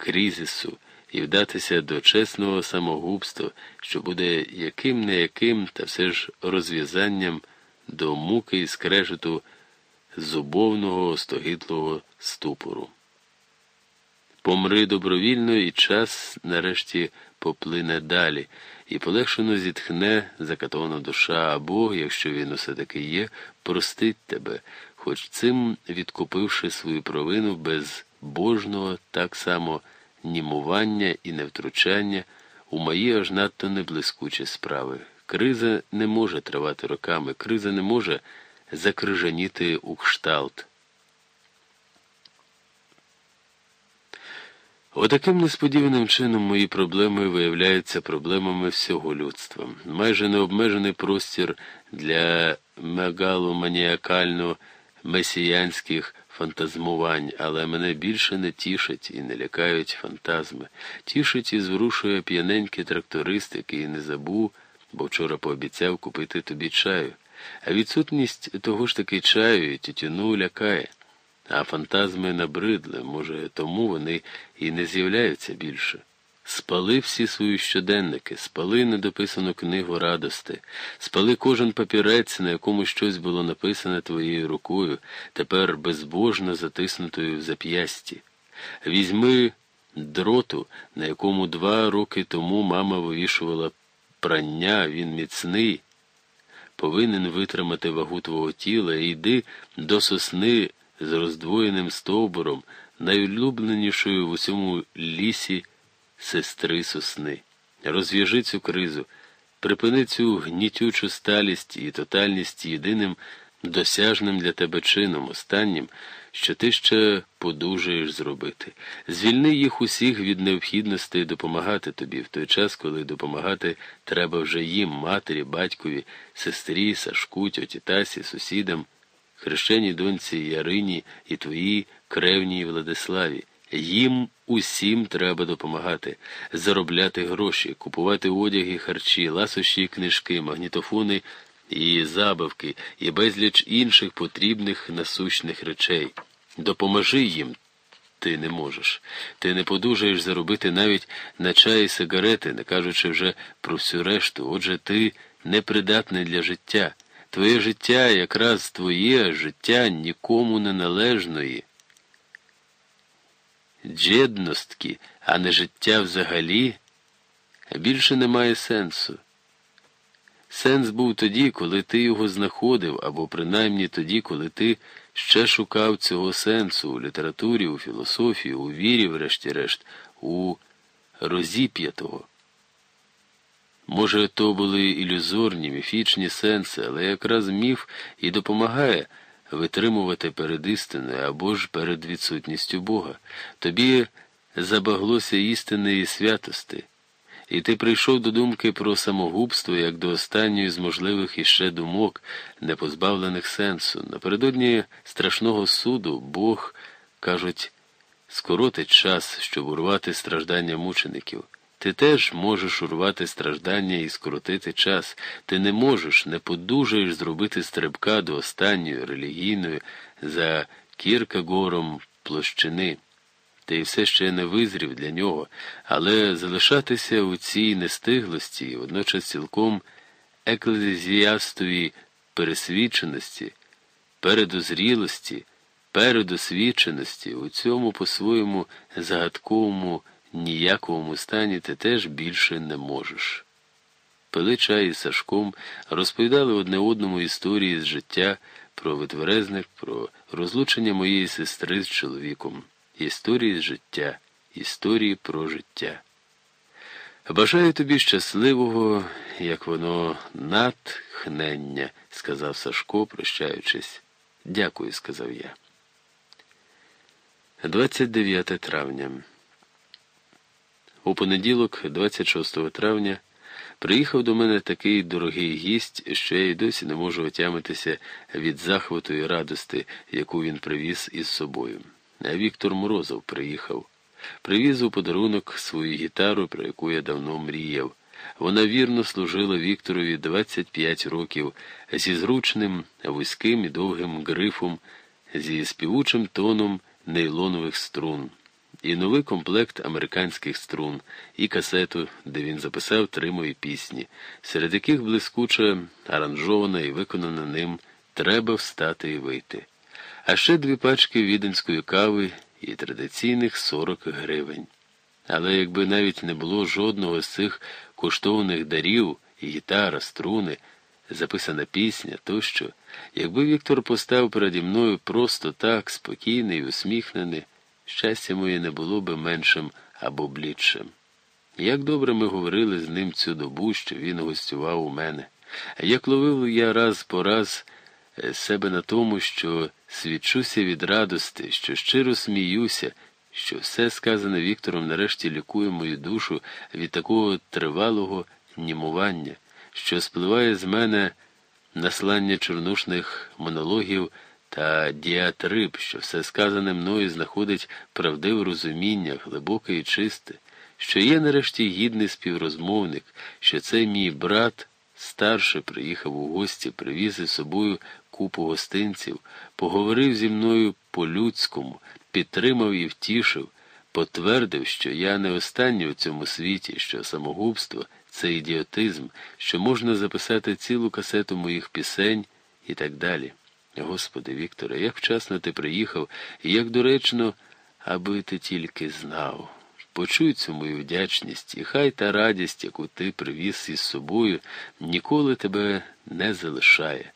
кризису і вдатися до чесного самогубства, що буде яким не яким, та все ж розв'язанням до муки і скрежету зубовного остогидлого ступору. Помри добровільно, і час нарешті поплине далі, і полегшено зітхне закатована душа, а Бог, якщо він усе таки є, простить тебе, хоч цим відкупивши свою провину без божного так само німування і невтручання у мої аж надто неблискучі справи. Криза не може тривати роками, криза не може закрижаніти у кшталт. Отаким несподіваним чином мої проблеми виявляються проблемами всього людства. Майже необмежений простір для мегаломаніакально месіянських фантазмувань, але мене більше не тішать і не лякають фантазми. Тішить і зворушує п'яненький тракторист, який не забув, бо вчора пообіцяв купити тобі чаю. А відсутність того ж таки чаю і тютюну лякає. А фантазми набридли, може, тому вони і не з'являються більше. Спали всі свої щоденники, спали недописану книгу радости, спали кожен папірець, на якому щось було написане твоєю рукою, тепер безбожно затиснутою в зап'ясті. Візьми дроту, на якому два роки тому мама вивішувала прання, він міцний, повинен витримати вагу твого тіла і йди до сосни з роздвоєним стовбуром, найулюбленішою в усьому лісі сестри сосни. Розв'яжи цю кризу, припини цю гнітючу сталість і тотальність єдиним досяжним для тебе чином, останнім, що ти ще подужаєш зробити. Звільни їх усіх від необхідності допомагати тобі в той час, коли допомагати треба вже їм, матері, батькові, сестрі, Сашку, тьоті Тасі, сусідам, хрещеній доньці Ярині і твоїй кревній Владиславі. Їм усім треба допомагати, заробляти гроші, купувати одяг і харчі, ласощі книжки, магнітофони і забавки, і безліч інших потрібних насущних речей. Допоможи їм. Ти не можеш. Ти не подужаєш заробити навіть на чай і сигарети, не кажучи вже про всю решту. Отже, ти непридатний для життя. Твоє життя якраз твоє життя нікому не належної джедності, а не життя взагалі, більше немає сенсу. Сенс був тоді, коли ти його знаходив, або принаймні тоді, коли ти ще шукав цього сенсу у літературі, у філософії, у вірі, врешті-решт, у розіп'ятого. Може, то були ілюзорні, міфічні сенси, але якраз міф і допомагає витримувати перед істиною або ж перед відсутністю Бога. Тобі забаглося істини і святости, і ти прийшов до думки про самогубство як до останньої з можливих іще думок, не позбавлених сенсу. Напередодні страшного суду Бог, кажуть, скоротить час, щоб урвати страждання мучеників. Ти теж можеш урвати страждання і скоротити час. Ти не можеш, не подужаєш зробити стрибка до останньої релігійної за Кіркагором площини. Ти все ще не визрів для нього, але залишатися у цій нестиглості і водночас цілком еклезіастовій пересвідченості, передозрілості, передосвідченості у цьому по-своєму загадковому ніяковому стані ти теж більше не можеш. Пили чай із Сашком, розповідали одне одному історії з життя про витверезник, про розлучення моєї сестри з чоловіком, історії з життя, історії про життя. Бажаю тобі щасливого, як воно натхнення, сказав Сашко, прощаючись. Дякую, сказав я. 29 травня. У понеділок, 26 травня, приїхав до мене такий дорогий гість, що я й досі не можу отямитися від захвату і радости, яку він привіз із собою. Віктор Морозов приїхав. Привіз у подарунок свою гітару, про яку я давно мріяв. Вона вірно служила Вікторові 25 років зі зручним, вузьким і довгим грифом, зі співучим тоном нейлонових струн. І новий комплект американських струн, і касету, де він записав три мої пісні, серед яких блискуче аранжована і виконана ним Треба встати і вийти. А ще дві пачки віденської кави і традиційних 40 гривень. Але якби навіть не було жодного з цих коштовних дарів, гітара, струни, записана пісня тощо, якби Віктор постав переді мною просто так, спокійний усміхнений, щастя моє не було би меншим або блідшим. Як добре ми говорили з ним цю добу, що він гостював у мене, як ловив я раз по раз е, себе на тому, що свідчуся від радости, що щиро сміюся, що все сказане Віктором нарешті лікує мою душу від такого тривалого німування, що спливає з мене наслання чорнушних монологів та діатриб, що все сказане мною знаходить правдиве розуміння, глибоке і чисте, що є нарешті гідний співрозмовник, що цей мій брат старше приїхав у гості, привіз із собою купу гостинців, поговорив зі мною по-людському, підтримав і втішив, потвердив, що я не останній у цьому світі, що самогубство це ідіотизм, що можна записати цілу касету моїх пісень і так далі. Господи, Вікторе, як вчасно ти приїхав, і як доречно, аби ти тільки знав. Почуй цю мою вдячність, і хай та радість, яку ти привіз із собою, ніколи тебе не залишає.